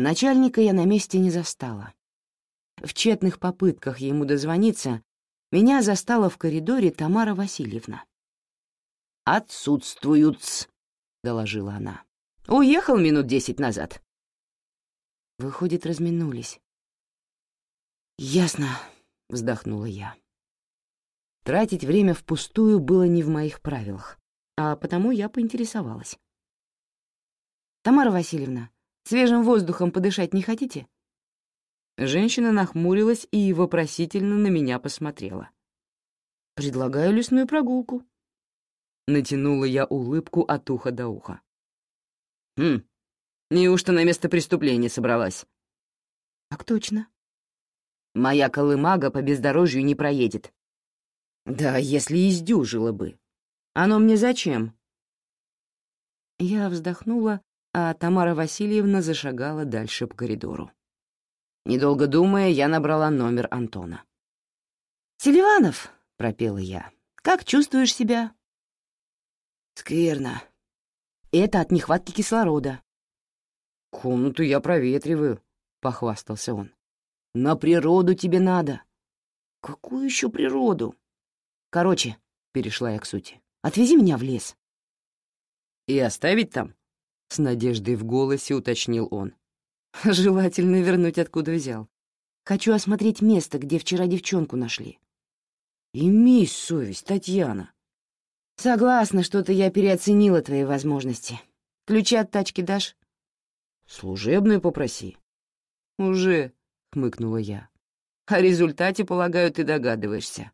Начальника я на месте не застала. В тщетных попытках ему дозвониться меня застала в коридоре Тамара Васильевна. «Отсутствуют», — доложила она. «Уехал минут десять назад». Выходит, разминулись. «Ясно», — вздохнула я. Тратить время впустую было не в моих правилах, а потому я поинтересовалась. «Тамара Васильевна, свежим воздухом подышать не хотите?» Женщина нахмурилась и вопросительно на меня посмотрела. «Предлагаю лесную прогулку». Натянула я улыбку от уха до уха. «Хм, неужто на место преступления собралась?» «Так точно». «Моя колымага по бездорожью не проедет». «Да, если издюжила бы. Оно мне зачем?» Я вздохнула, а Тамара Васильевна зашагала дальше по коридору. Недолго думая, я набрала номер Антона. «Селиванов», — пропела я, — «как чувствуешь себя?» «Скверно. Это от нехватки кислорода». «Комнату я проветриваю», — похвастался он. «На природу тебе надо». «Какую еще природу?» «Короче», — перешла я к сути, — «отвези меня в лес». «И оставить там?» — с надеждой в голосе уточнил он. Желательно вернуть, откуда взял. Хочу осмотреть место, где вчера девчонку нашли. Имей совесть, Татьяна. Согласна, что-то я переоценила твои возможности. Ключи от тачки дашь? Служебную попроси. Уже, хмыкнула я. О результате, полагаю, ты догадываешься.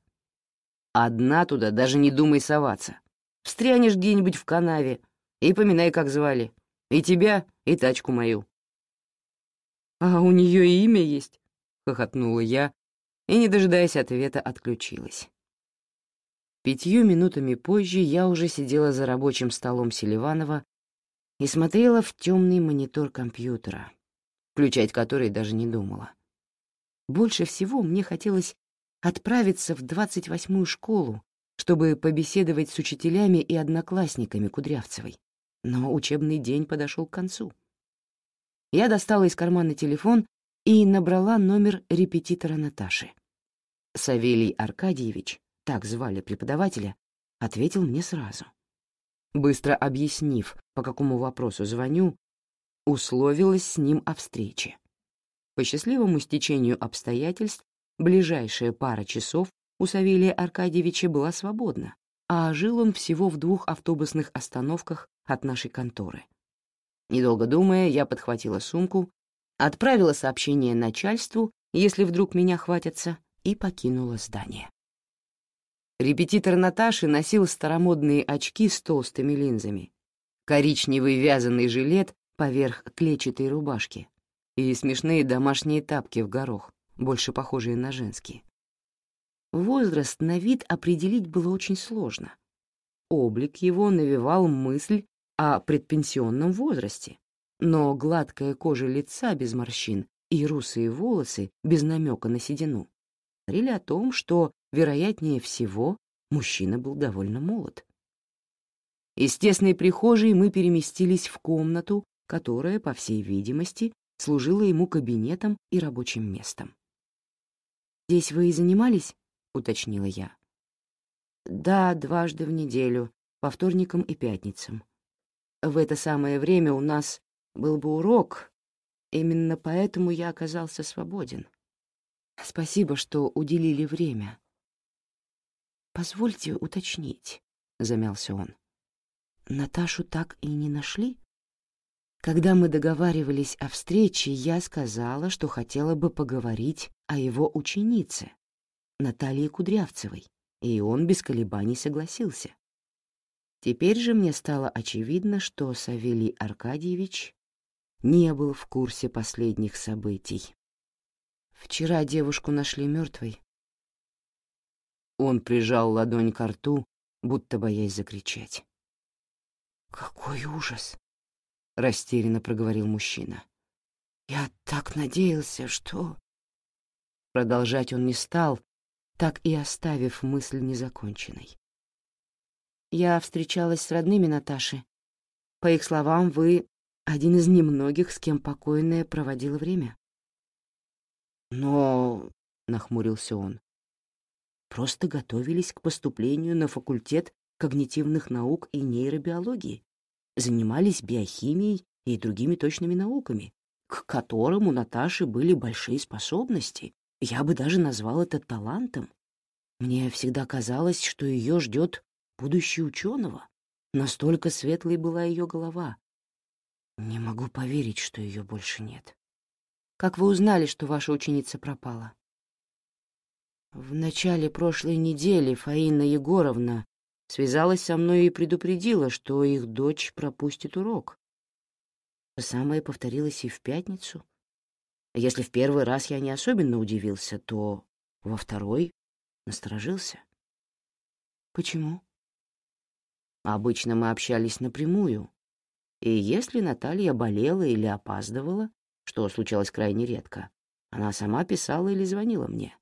Одна туда даже не думай соваться. Встрянешь где-нибудь в канаве и поминай, как звали. И тебя, и тачку мою. «А у нее имя есть?» — хохотнула я и, не дожидаясь ответа, отключилась. Пятью минутами позже я уже сидела за рабочим столом Селиванова и смотрела в темный монитор компьютера, включать который даже не думала. Больше всего мне хотелось отправиться в 28-ю школу, чтобы побеседовать с учителями и одноклассниками Кудрявцевой, но учебный день подошел к концу. Я достала из кармана телефон и набрала номер репетитора Наташи. Савелий Аркадьевич, так звали преподавателя, ответил мне сразу. Быстро объяснив, по какому вопросу звоню, условилась с ним о встрече. По счастливому стечению обстоятельств ближайшая пара часов у Савелия Аркадьевича была свободна, а жил он всего в двух автобусных остановках от нашей конторы. Недолго думая, я подхватила сумку, отправила сообщение начальству, если вдруг меня хватятся, и покинула здание. Репетитор Наташи носил старомодные очки с толстыми линзами, коричневый вязаный жилет поверх клетчатой рубашки и смешные домашние тапки в горох, больше похожие на женские. Возраст на вид определить было очень сложно. Облик его навевал мысль о предпенсионном возрасте, но гладкая кожа лица без морщин и русые волосы без намека на седину говорили о том, что, вероятнее всего, мужчина был довольно молод. Из тесной прихожей мы переместились в комнату, которая, по всей видимости, служила ему кабинетом и рабочим местом. «Здесь вы и занимались?» — уточнила я. «Да, дважды в неделю, по вторникам и пятницам», в это самое время у нас был бы урок, именно поэтому я оказался свободен. Спасибо, что уделили время. Позвольте уточнить, — замялся он. Наташу так и не нашли? Когда мы договаривались о встрече, я сказала, что хотела бы поговорить о его ученице, Наталье Кудрявцевой, и он без колебаний согласился. Теперь же мне стало очевидно, что Савелий Аркадьевич не был в курсе последних событий. Вчера девушку нашли мертвой. Он прижал ладонь к рту, будто боясь закричать. «Какой ужас!» — растерянно проговорил мужчина. «Я так надеялся, что...» Продолжать он не стал, так и оставив мысль незаконченной. Я встречалась с родными Наташи. По их словам, вы один из немногих, с кем покойная проводила время. Но, — нахмурился он, — просто готовились к поступлению на факультет когнитивных наук и нейробиологии, занимались биохимией и другими точными науками, к которым у Наташи были большие способности. Я бы даже назвал это талантом. Мне всегда казалось, что ее ждет будущее ученого. Настолько светлой была ее голова. Не могу поверить, что ее больше нет. Как вы узнали, что ваша ученица пропала? В начале прошлой недели Фаина Егоровна связалась со мной и предупредила, что их дочь пропустит урок. То самое повторилось и в пятницу. Если в первый раз я не особенно удивился, то во второй насторожился. Почему? Обычно мы общались напрямую, и если Наталья болела или опаздывала, что случалось крайне редко, она сама писала или звонила мне.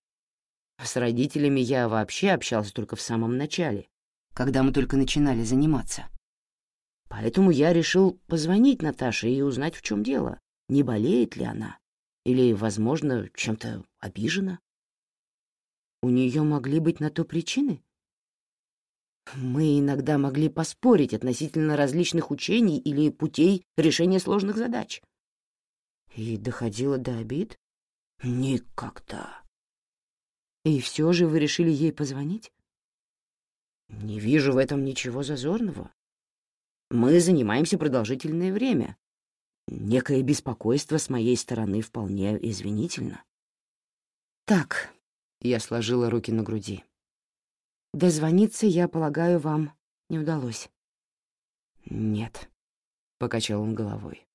С родителями я вообще общался только в самом начале, когда мы только начинали заниматься. Поэтому я решил позвонить Наташе и узнать, в чем дело, не болеет ли она или, возможно, чем-то обижена. У нее могли быть на то причины? Мы иногда могли поспорить относительно различных учений или путей решения сложных задач. И доходило до обид? Никогда. И все же вы решили ей позвонить? Не вижу в этом ничего зазорного. Мы занимаемся продолжительное время. Некое беспокойство с моей стороны вполне извинительно. Так, я сложила руки на груди. Дозвониться, я полагаю, вам не удалось. Нет, покачал он головой.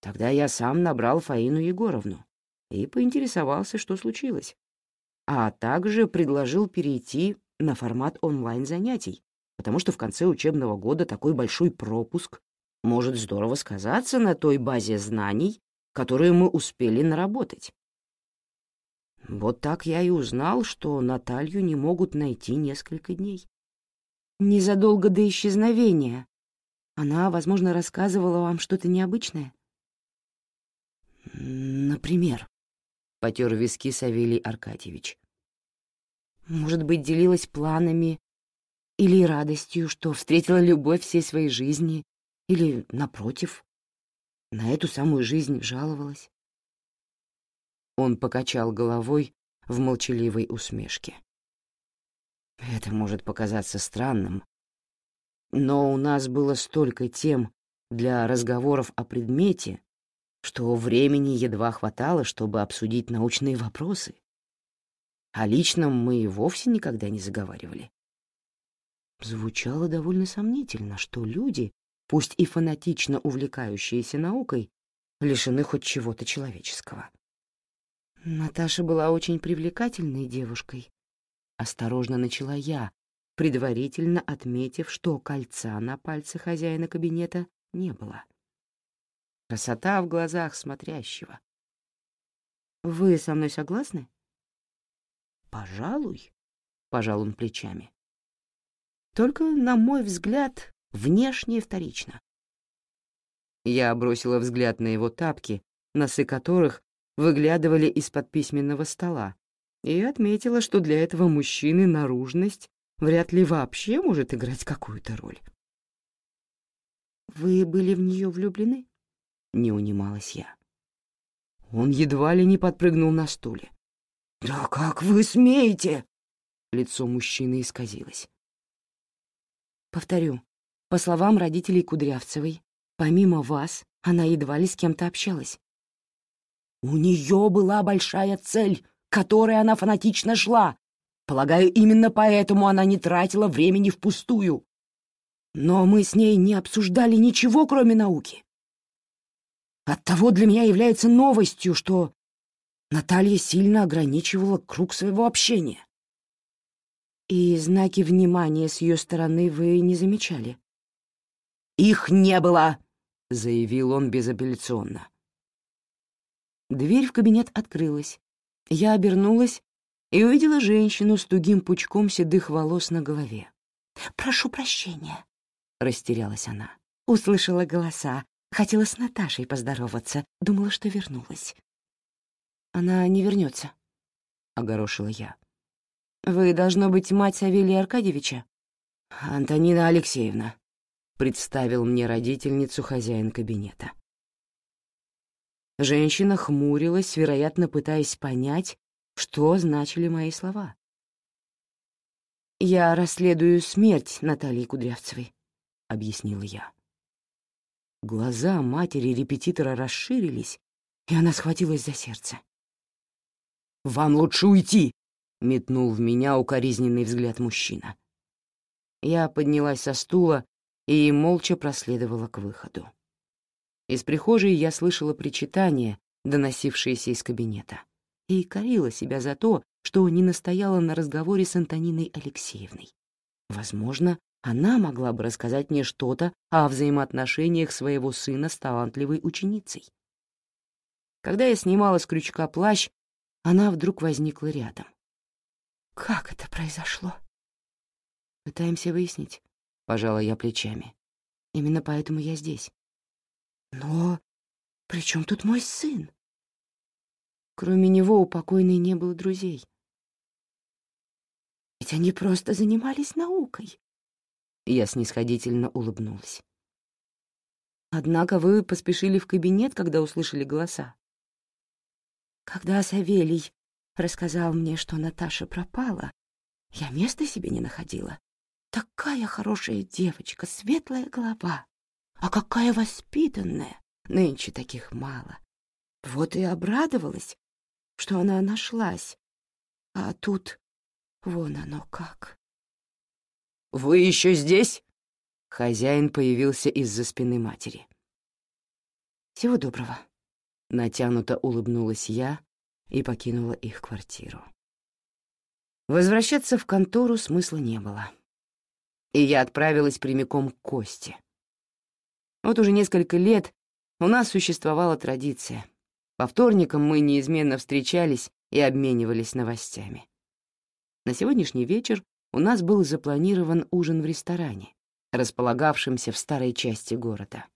Тогда я сам набрал Фаину Егоровну и поинтересовался, что случилось, а также предложил перейти на формат онлайн-занятий, потому что в конце учебного года такой большой пропуск может здорово сказаться на той базе знаний, которую мы успели наработать. Вот так я и узнал, что Наталью не могут найти несколько дней. Незадолго до исчезновения. Она, возможно, рассказывала вам что-то необычное? Например, — потер виски Савелий Аркадьевич. Может быть, делилась планами или радостью, что встретила любовь всей своей жизни, или, напротив, на эту самую жизнь жаловалась. Он покачал головой в молчаливой усмешке. Это может показаться странным, но у нас было столько тем для разговоров о предмете, что времени едва хватало, чтобы обсудить научные вопросы. О личном мы и вовсе никогда не заговаривали. Звучало довольно сомнительно, что люди, пусть и фанатично увлекающиеся наукой, лишены хоть чего-то человеческого. Наташа была очень привлекательной девушкой. Осторожно начала я, предварительно отметив, что кольца на пальце хозяина кабинета не было. Красота в глазах смотрящего. «Вы со мной согласны?» «Пожалуй», — пожал он плечами. Только, на мой взгляд, внешне вторично. Я бросила взгляд на его тапки, носы которых выглядывали из-под письменного стола, и отметила, что для этого мужчины наружность вряд ли вообще может играть какую-то роль. «Вы были в нее влюблены?» — не унималась я. Он едва ли не подпрыгнул на стуле. «Да как вы смеете?» Лицо мужчины исказилось. Повторю, по словам родителей Кудрявцевой, помимо вас, она едва ли с кем-то общалась. У нее была большая цель, к которой она фанатично шла. Полагаю, именно поэтому она не тратила времени впустую. Но мы с ней не обсуждали ничего, кроме науки. Оттого для меня является новостью, что Наталья сильно ограничивала круг своего общения. И знаки внимания с ее стороны вы не замечали? «Их не было!» — заявил он безапелляционно. Дверь в кабинет открылась. Я обернулась и увидела женщину с тугим пучком седых волос на голове. «Прошу прощения», — растерялась она. Услышала голоса. Хотела с Наташей поздороваться, думала, что вернулась. Она не вернется, огорошила я. Вы, должно быть, мать Савелия Аркадьевича? Антонина Алексеевна, представил мне родительницу хозяин кабинета. Женщина хмурилась, вероятно, пытаясь понять, что значили мои слова. «Я расследую смерть Натальи Кудрявцевой», — объяснила я. Глаза матери репетитора расширились, и она схватилась за сердце. «Вам лучше уйти!» — метнул в меня укоризненный взгляд мужчина. Я поднялась со стула и молча проследовала к выходу. Из прихожей я слышала причитания, доносившиеся из кабинета, и корила себя за то, что не настояла на разговоре с Антониной Алексеевной. Возможно, она могла бы рассказать мне что-то о взаимоотношениях своего сына с талантливой ученицей. Когда я снимала с крючка плащ, она вдруг возникла рядом. «Как это произошло?» «Пытаемся выяснить», — пожала я плечами. «Именно поэтому я здесь». «Но при чем тут мой сын?» Кроме него у покойной не было друзей. Ведь они просто занимались наукой. Я снисходительно улыбнулась. Однако вы поспешили в кабинет, когда услышали голоса. Когда Савелий рассказал мне, что Наташа пропала, я места себе не находила. Такая хорошая девочка, светлая голова. А какая воспитанная! Нынче таких мало. Вот и обрадовалась, что она нашлась. А тут вон оно как. «Вы еще здесь?» Хозяин появился из-за спины матери. «Всего доброго», — натянуто улыбнулась я и покинула их квартиру. Возвращаться в контору смысла не было. И я отправилась прямиком к Косте. Вот уже несколько лет у нас существовала традиция. По вторникам мы неизменно встречались и обменивались новостями. На сегодняшний вечер у нас был запланирован ужин в ресторане, располагавшемся в старой части города.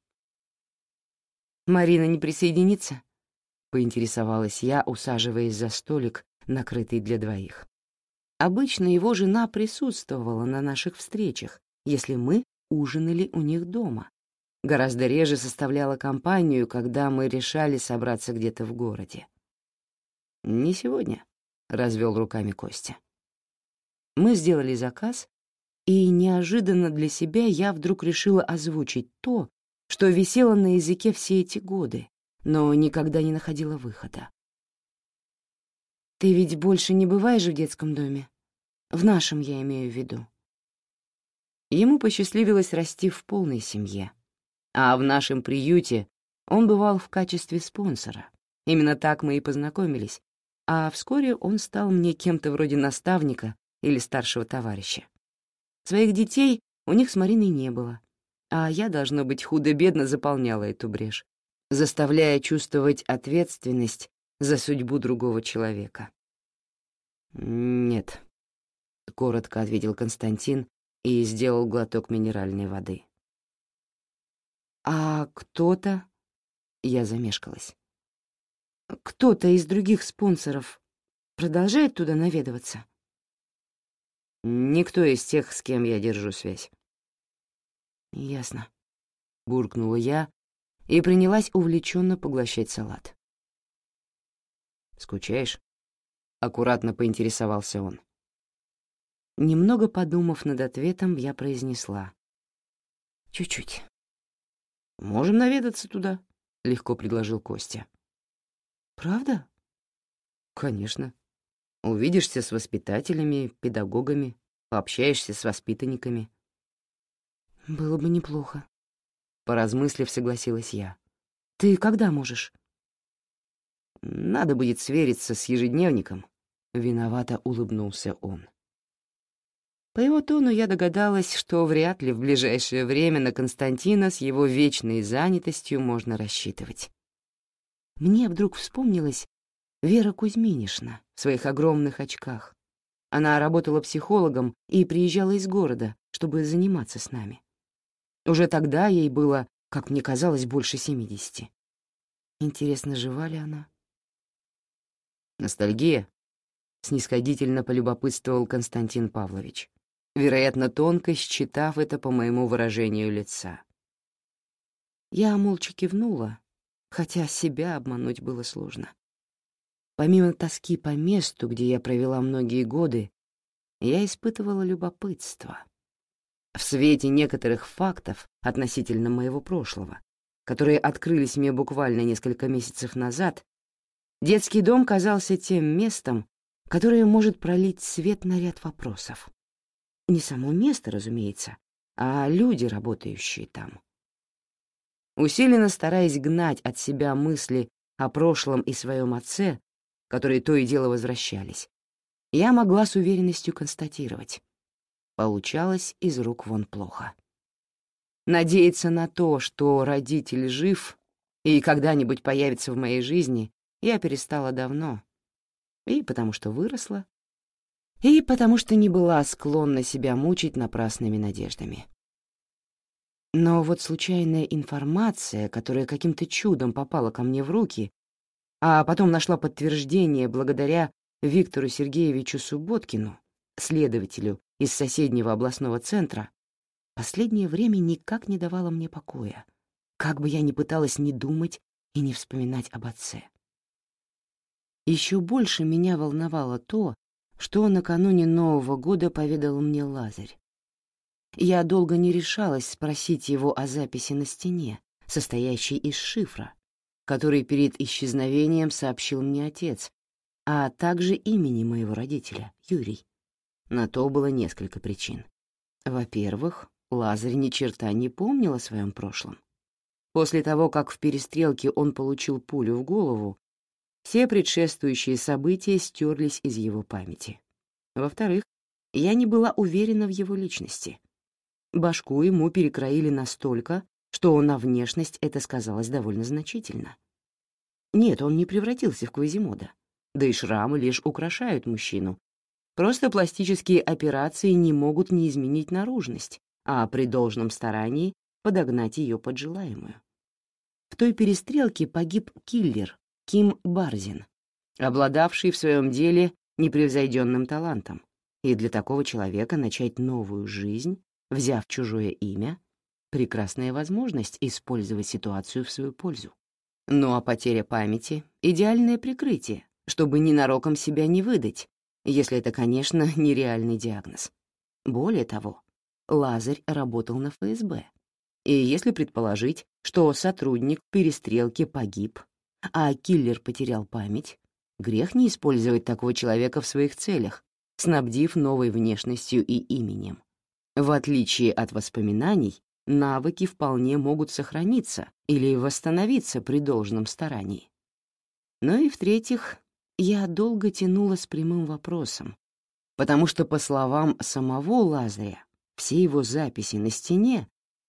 «Марина не присоединится?» — поинтересовалась я, усаживаясь за столик, накрытый для двоих. Обычно его жена присутствовала на наших встречах, если мы ужинали у них дома. Гораздо реже составляла компанию, когда мы решали собраться где-то в городе. «Не сегодня», — развел руками Костя. Мы сделали заказ, и неожиданно для себя я вдруг решила озвучить то, что висело на языке все эти годы, но никогда не находила выхода. «Ты ведь больше не бываешь в детском доме? В нашем я имею в виду». Ему посчастливилось расти в полной семье, а в нашем приюте он бывал в качестве спонсора. Именно так мы и познакомились, а вскоре он стал мне кем-то вроде наставника или старшего товарища. Своих детей у них с Мариной не было, а я, должно быть, худо-бедно заполняла эту брешь, заставляя чувствовать ответственность за судьбу другого человека. «Нет», — коротко ответил Константин и сделал глоток минеральной воды. «А кто-то...» — я замешкалась. «Кто-то из других спонсоров продолжает туда наведываться?» Никто из тех, с кем я держу связь. Ясно. Буркнула я и принялась увлеченно поглощать салат. «Скучаешь?» — аккуратно поинтересовался он. Немного подумав над ответом, я произнесла. «Чуть-чуть». «Можем наведаться туда», — легко предложил Костя. «Правда?» «Конечно. Увидишься с воспитателями, педагогами, пообщаешься с воспитанниками. Было бы неплохо. Поразмыслив, согласилась я. Ты когда можешь? Надо будет свериться с ежедневником. Виновато улыбнулся он. По его тону я догадалась, что вряд ли в ближайшее время на Константина с его вечной занятостью можно рассчитывать. Мне вдруг вспомнилось, Вера Кузьминишна в своих огромных очках. Она работала психологом и приезжала из города, чтобы заниматься с нами. Уже тогда ей было как мне казалось, больше семидесяти. Интересно, жива ли она? «Ностальгия?» — снисходительно полюбопытствовал Константин Павлович, вероятно, тонко считав это по моему выражению лица. Я молча кивнула, хотя себя обмануть было сложно. Помимо тоски по месту, где я провела многие годы, я испытывала любопытство. В свете некоторых фактов относительно моего прошлого, которые открылись мне буквально несколько месяцев назад, детский дом казался тем местом, которое может пролить свет на ряд вопросов. Не само место, разумеется, а люди, работающие там. Усиленно стараясь гнать от себя мысли о прошлом и своем отце, которые то и дело возвращались, я могла с уверенностью констатировать. Получалось из рук вон плохо. Надеяться на то, что родитель жив и когда-нибудь появится в моей жизни, я перестала давно. И потому что выросла, и потому что не была склонна себя мучить напрасными надеждами. Но вот случайная информация, которая каким-то чудом попала ко мне в руки, а потом нашла подтверждение благодаря Виктору Сергеевичу Субботкину, следователю из соседнего областного центра, последнее время никак не давала мне покоя, как бы я ни пыталась не думать и не вспоминать об отце. Еще больше меня волновало то, что накануне Нового года поведал мне Лазарь. Я долго не решалась спросить его о записи на стене, состоящей из шифра, который перед исчезновением сообщил мне отец, а также имени моего родителя, Юрий. На то было несколько причин. Во-первых, Лазарь ни черта не помнил о своем прошлом. После того, как в перестрелке он получил пулю в голову, все предшествующие события стерлись из его памяти. Во-вторых, я не была уверена в его личности. Башку ему перекроили настолько, что на внешность это сказалось довольно значительно. Нет, он не превратился в Квазимода. Да и шрамы лишь украшают мужчину. Просто пластические операции не могут не изменить наружность, а при должном старании подогнать ее под желаемую. В той перестрелке погиб киллер Ким Барзин, обладавший в своем деле непревзойденным талантом, и для такого человека начать новую жизнь, взяв чужое имя, прекрасная возможность использовать ситуацию в свою пользу. Ну а потеря памяти — идеальное прикрытие, чтобы ненароком себя не выдать, если это, конечно, нереальный диагноз. Более того, Лазарь работал на ФСБ. И если предположить, что сотрудник перестрелки погиб, а киллер потерял память, грех не использовать такого человека в своих целях, снабдив новой внешностью и именем. В отличие от воспоминаний, навыки вполне могут сохраниться или восстановиться при должном старании. Ну и в-третьих, я долго тянула с прямым вопросом, потому что, по словам самого Лазаря, все его записи на стене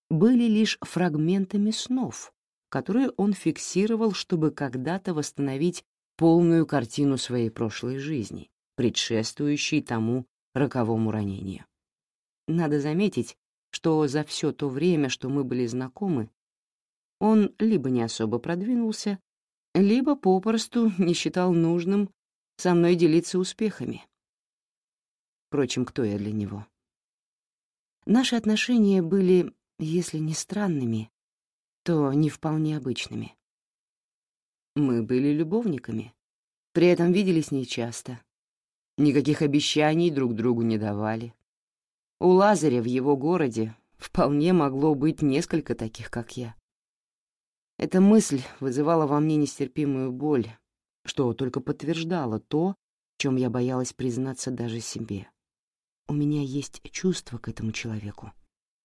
были лишь фрагментами снов, которые он фиксировал, чтобы когда-то восстановить полную картину своей прошлой жизни, предшествующей тому роковому ранению. Надо заметить, что за все то время, что мы были знакомы, он либо не особо продвинулся, либо попросту не считал нужным со мной делиться успехами. Впрочем, кто я для него? Наши отношения были, если не странными, то не вполне обычными. Мы были любовниками, при этом виделись нечасто. Никаких обещаний друг другу не давали. У Лазаря в его городе вполне могло быть несколько таких, как я. Эта мысль вызывала во мне нестерпимую боль, что только подтверждало то, в чем я боялась признаться даже себе. У меня есть чувство к этому человеку,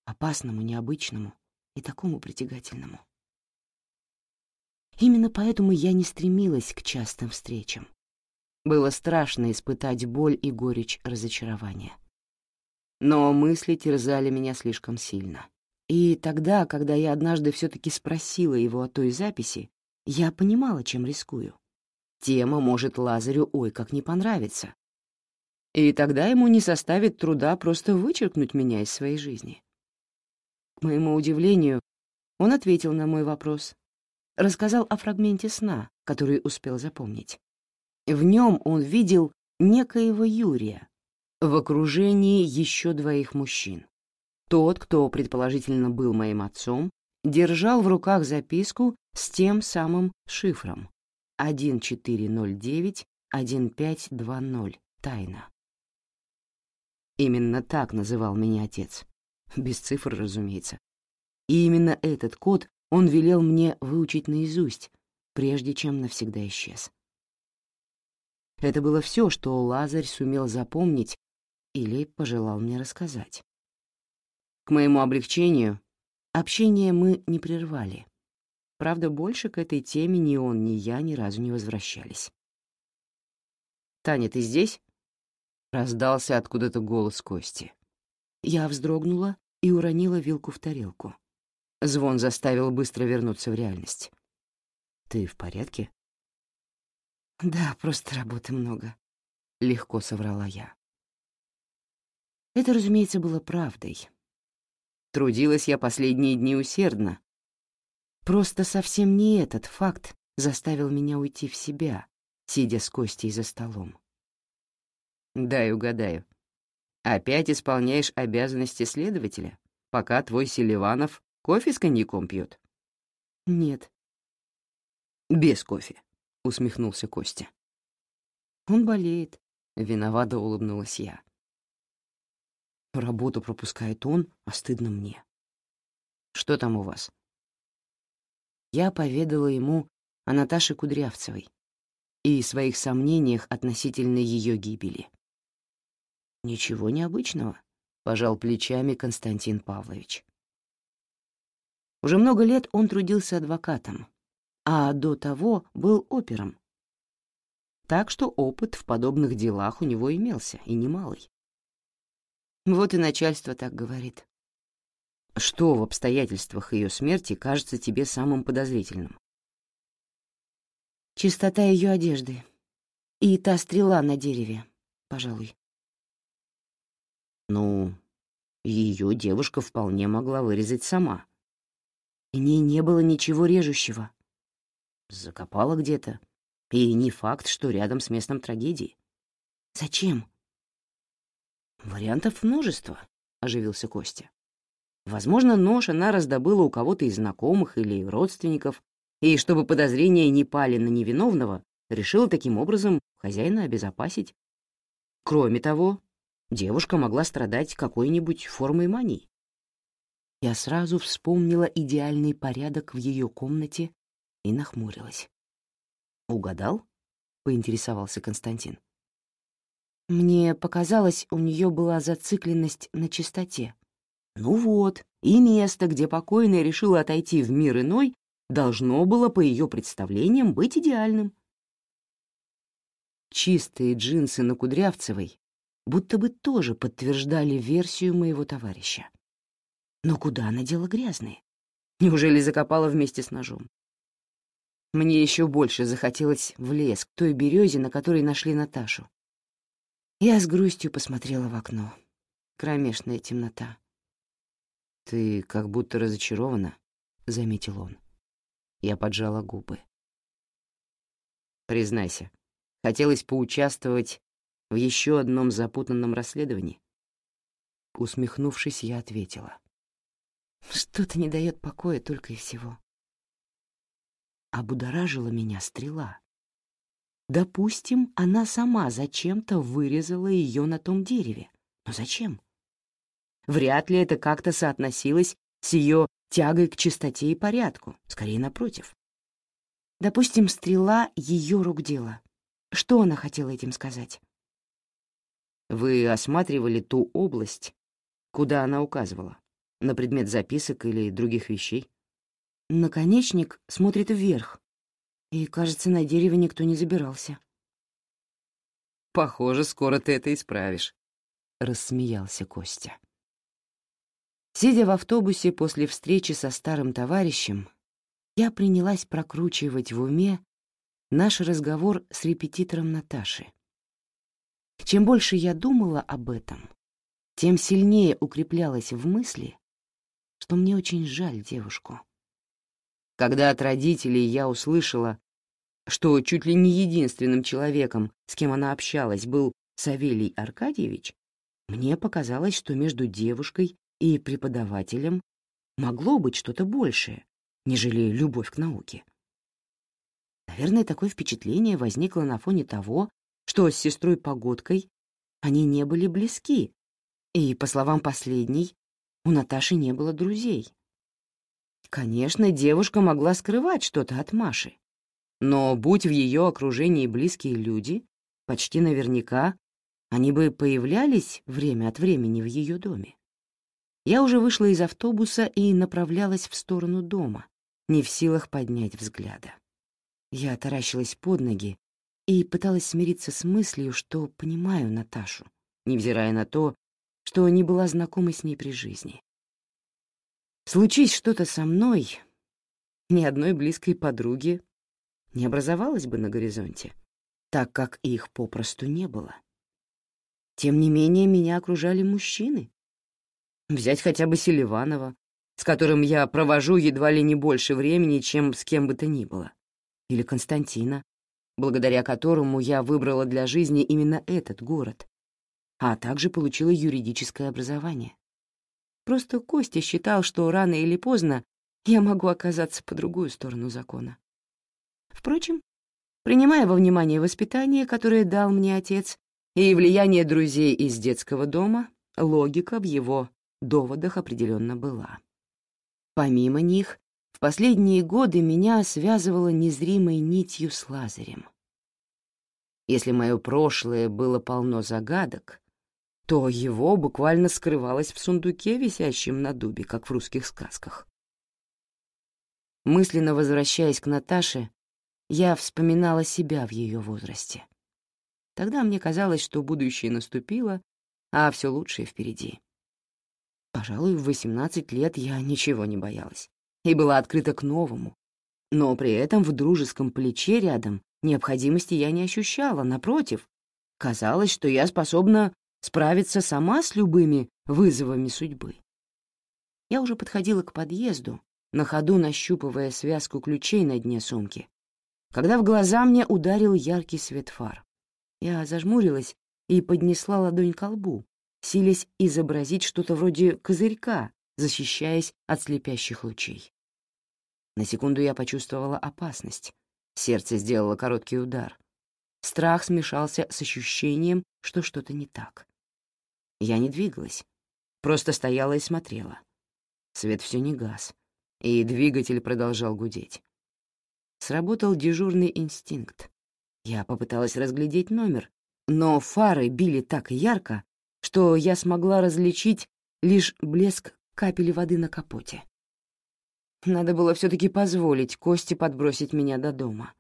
опасному, необычному и такому притягательному. Именно поэтому я не стремилась к частым встречам. Было страшно испытать боль и горечь разочарования. Но мысли терзали меня слишком сильно. И тогда, когда я однажды все-таки спросила его о той записи, я понимала, чем рискую. Тема может Лазарю ой как не понравиться. И тогда ему не составит труда просто вычеркнуть меня из своей жизни. К моему удивлению, Он ответил на мой вопрос. Рассказал о фрагменте сна, который успел запомнить. В нем он видел некоего Юрия в окружении еще двоих мужчин. Тот, кто предположительно был моим отцом, держал в руках записку с тем самым шифром 1409-1520 «Тайна». Именно так называл меня отец. Без цифр, разумеется. И именно этот код он велел мне выучить наизусть, прежде чем навсегда исчез. Это было все, что Лазарь сумел запомнить или пожелал мне рассказать. К моему облегчению, общение мы не прервали. Правда, больше к этой теме ни он, ни я ни разу не возвращались. «Таня, ты здесь?» — раздался откуда-то голос Кости. Я вздрогнула и уронила вилку в тарелку. Звон заставил быстро вернуться в реальность. «Ты в порядке?» «Да, просто работы много», — легко соврала я. Это, разумеется, было правдой. Трудилась я последние дни усердно. Просто совсем не этот факт заставил меня уйти в себя, сидя с Костей за столом. Дай угадаю. Опять исполняешь обязанности следователя, пока твой Селиванов кофе с коньяком пьет? Нет. Без кофе, усмехнулся Костя. Он болеет, виновато улыбнулась я. Работу пропускает он, а стыдно мне. Что там у вас? Я поведала ему о Наташе Кудрявцевой и своих сомнениях относительно ее гибели. «Ничего необычного», — пожал плечами Константин Павлович. Уже много лет он трудился адвокатом, а до того был опером. Так что опыт в подобных делах у него имелся, и немалый. Вот и начальство так говорит. Что в обстоятельствах ее смерти кажется тебе самым подозрительным? Чистота ее одежды и та стрела на дереве, пожалуй. Ну, ее девушка вполне могла вырезать сама. В ней не было ничего режущего. Закопала где-то. И не факт, что рядом с местом трагедии. Зачем? «Вариантов множество», — оживился Костя. «Возможно, нож она раздобыла у кого-то из знакомых или родственников, и, чтобы подозрения не пали на невиновного, решила таким образом хозяина обезопасить. Кроме того, девушка могла страдать какой-нибудь формой мании. Я сразу вспомнила идеальный порядок в ее комнате и нахмурилась. «Угадал?» — поинтересовался Константин. Мне показалось, у нее была зацикленность на чистоте. Ну вот, и место, где покойная решила отойти в мир иной, должно было, по ее представлениям, быть идеальным. Чистые джинсы на Кудрявцевой будто бы тоже подтверждали версию моего товарища. Но куда она дела грязные? Неужели закопала вместе с ножом? Мне еще больше захотелось в лес, к той березе, на которой нашли Наташу. Я с грустью посмотрела в окно. Кромешная темнота. «Ты как будто разочарована», — заметил он. Я поджала губы. «Признайся, хотелось поучаствовать в еще одном запутанном расследовании?» Усмехнувшись, я ответила. «Что-то не дает покоя только и всего». Обудоражила меня стрела. Допустим, она сама зачем-то вырезала ее на том дереве. Но зачем? Вряд ли это как-то соотносилось с ее тягой к чистоте и порядку, скорее напротив. Допустим, стрела — ее рук дело. Что она хотела этим сказать? Вы осматривали ту область, куда она указывала, на предмет записок или других вещей? Наконечник смотрит вверх, и, кажется, на дереве никто не забирался. «Похоже, скоро ты это исправишь», — рассмеялся Костя. Сидя в автобусе после встречи со старым товарищем, я принялась прокручивать в уме наш разговор с репетитором Наташи. Чем больше я думала об этом, тем сильнее укреплялась в мысли, что мне очень жаль девушку, Когда от родителей я услышала, что чуть ли не единственным человеком, с кем она общалась, был Савелий Аркадьевич, мне показалось, что между девушкой и преподавателем могло быть что-то большее, нежели любовь к науке. Наверное, такое впечатление возникло на фоне того, что с сестрой Погодкой они не были близки, и, по словам последней, у Наташи не было друзей. Конечно, девушка могла скрывать что-то от Маши, но будь в ее окружении близкие люди, почти наверняка они бы появлялись время от времени в ее доме. Я уже вышла из автобуса и направлялась в сторону дома, не в силах поднять взгляда. Я таращилась под ноги и пыталась смириться с мыслью, что понимаю Наташу, невзирая на то, что не была знакома с ней при жизни. Случись что-то со мной, ни одной близкой подруги не образовалось бы на горизонте, так как их попросту не было. Тем не менее, меня окружали мужчины. Взять хотя бы Селиванова, с которым я провожу едва ли не больше времени, чем с кем бы то ни было. Или Константина, благодаря которому я выбрала для жизни именно этот город, а также получила юридическое образование. Просто Костя считал, что рано или поздно я могу оказаться по другую сторону закона. Впрочем, принимая во внимание воспитание, которое дал мне отец, и влияние друзей из детского дома, логика в его доводах определенно была. Помимо них, в последние годы меня связывала незримой нитью с Лазарем. Если мое прошлое было полно загадок, то его буквально скрывалось в сундуке, висящем на дубе, как в русских сказках. Мысленно возвращаясь к Наташе, я вспоминала себя в ее возрасте. Тогда мне казалось, что будущее наступило, а все лучшее впереди. Пожалуй, в 18 лет я ничего не боялась и была открыта к новому. Но при этом в дружеском плече рядом необходимости я не ощущала, напротив. Казалось, что я способна справиться сама с любыми вызовами судьбы. Я уже подходила к подъезду, на ходу нащупывая связку ключей на дне сумки, когда в глаза мне ударил яркий свет фар. Я зажмурилась и поднесла ладонь к лбу, силясь изобразить что-то вроде козырька, защищаясь от слепящих лучей. На секунду я почувствовала опасность. Сердце сделало короткий удар. Страх смешался с ощущением, что что-то не так. Я не двигалась, просто стояла и смотрела. Свет все не гас, и двигатель продолжал гудеть. Сработал дежурный инстинкт. Я попыталась разглядеть номер, но фары били так ярко, что я смогла различить лишь блеск капель воды на капоте. Надо было все-таки позволить Косте подбросить меня до дома.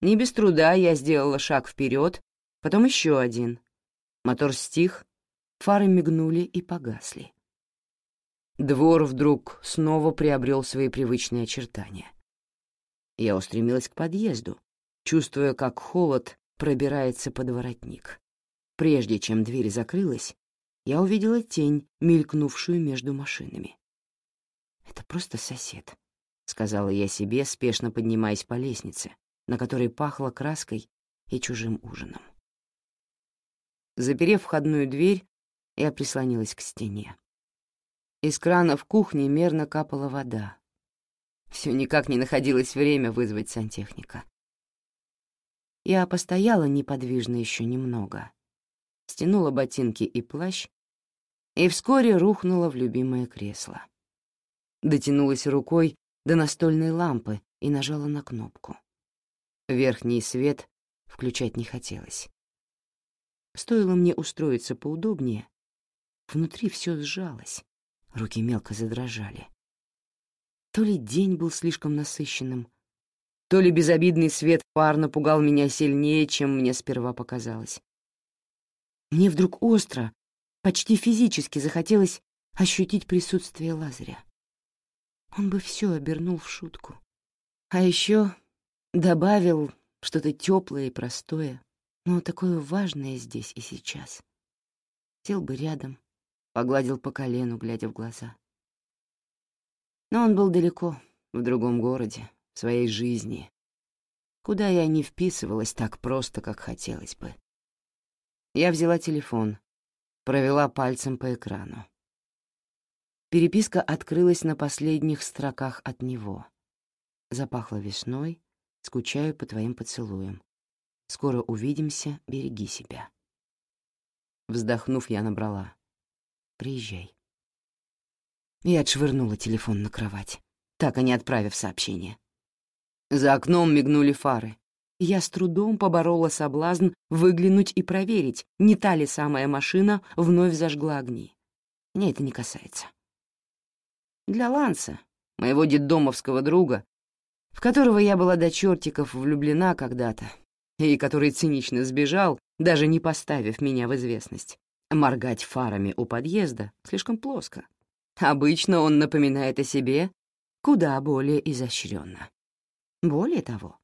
Не без труда я сделала шаг вперед, потом еще один. Мотор стих, фары мигнули и погасли. Двор вдруг снова приобрел свои привычные очертания. Я устремилась к подъезду, чувствуя, как холод пробирается под воротник. Прежде чем дверь закрылась, я увидела тень, мелькнувшую между машинами. «Это просто сосед», — сказала я себе, спешно поднимаясь по лестнице, на которой пахло краской и чужим ужином. Заперев входную дверь, я прислонилась к стене. Из крана в кухне мерно капала вода, все никак не находилось время вызвать сантехника. Я постояла неподвижно еще немного, стянула ботинки и плащ и вскоре рухнула в любимое кресло. Дотянулась рукой до настольной лампы и нажала на кнопку. Верхний свет включать не хотелось. Стоило мне устроиться поудобнее, внутри все сжалось, руки мелко задрожали. То ли день был слишком насыщенным, то ли безобидный свет пар напугал меня сильнее, чем мне сперва показалось. Мне вдруг остро, почти физически захотелось ощутить присутствие Лазаря. Он бы все обернул в шутку. А еще добавил что-то теплое и простое, но такое важное здесь и сейчас. Сел бы рядом, погладил по колену, глядя в глаза. Но он был далеко, в другом городе, в своей жизни, куда я не вписывалась так просто, как хотелось бы. Я взяла телефон, провела пальцем по экрану. Переписка открылась на последних строках от него. Запахло весной, скучаю по твоим поцелуям. Скоро увидимся, береги себя. Вздохнув, я набрала. Приезжай. И отшвырнула телефон на кровать, так и не отправив сообщение. За окном мигнули фары. Я с трудом поборола соблазн выглянуть и проверить, не та ли самая машина вновь зажгла огни. Меня это не касается. Для Ланса, моего детдомовского друга, в которого я была до чертиков влюблена когда-то, и который цинично сбежал, даже не поставив меня в известность. Моргать фарами у подъезда слишком плоско. Обычно он напоминает о себе куда более изощренно. Более того,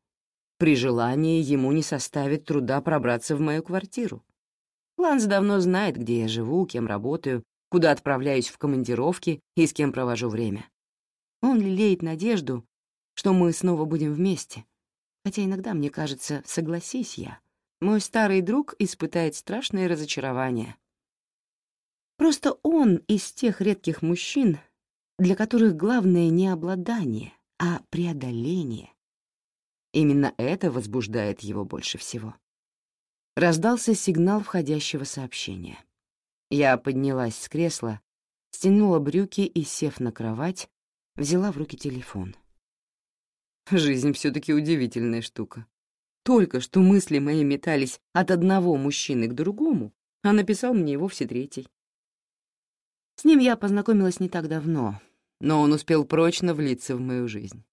при желании ему не составит труда пробраться в мою квартиру. Ланс давно знает, где я живу, кем работаю, куда отправляюсь в командировки и с кем провожу время. Он лелеет надежду, что мы снова будем вместе. Хотя иногда мне кажется, согласись я, мой старый друг испытает страшное разочарование. Просто он из тех редких мужчин, для которых главное не обладание, а преодоление. Именно это возбуждает его больше всего. Раздался сигнал входящего сообщения. Я поднялась с кресла, стянула брюки и, сев на кровать, взяла в руки телефон. Жизнь все таки удивительная штука. Только что мысли мои метались от одного мужчины к другому, а написал мне его вовсе третий. С ним я познакомилась не так давно, но он успел прочно влиться в мою жизнь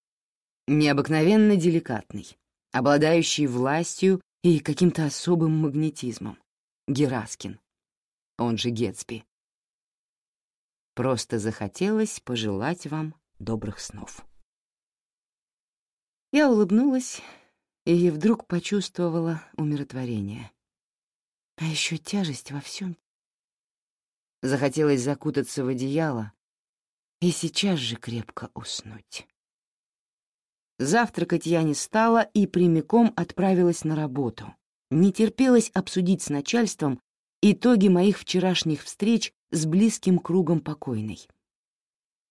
необыкновенно деликатный, обладающий властью и каким-то особым магнетизмом. Гераскин, он же Гетсби. Просто захотелось пожелать вам добрых снов. Я улыбнулась и вдруг почувствовала умиротворение. А еще тяжесть во всем. Захотелось закутаться в одеяло и сейчас же крепко уснуть. Завтракать я не стала и прямиком отправилась на работу. Не терпелось обсудить с начальством итоги моих вчерашних встреч с близким кругом покойной.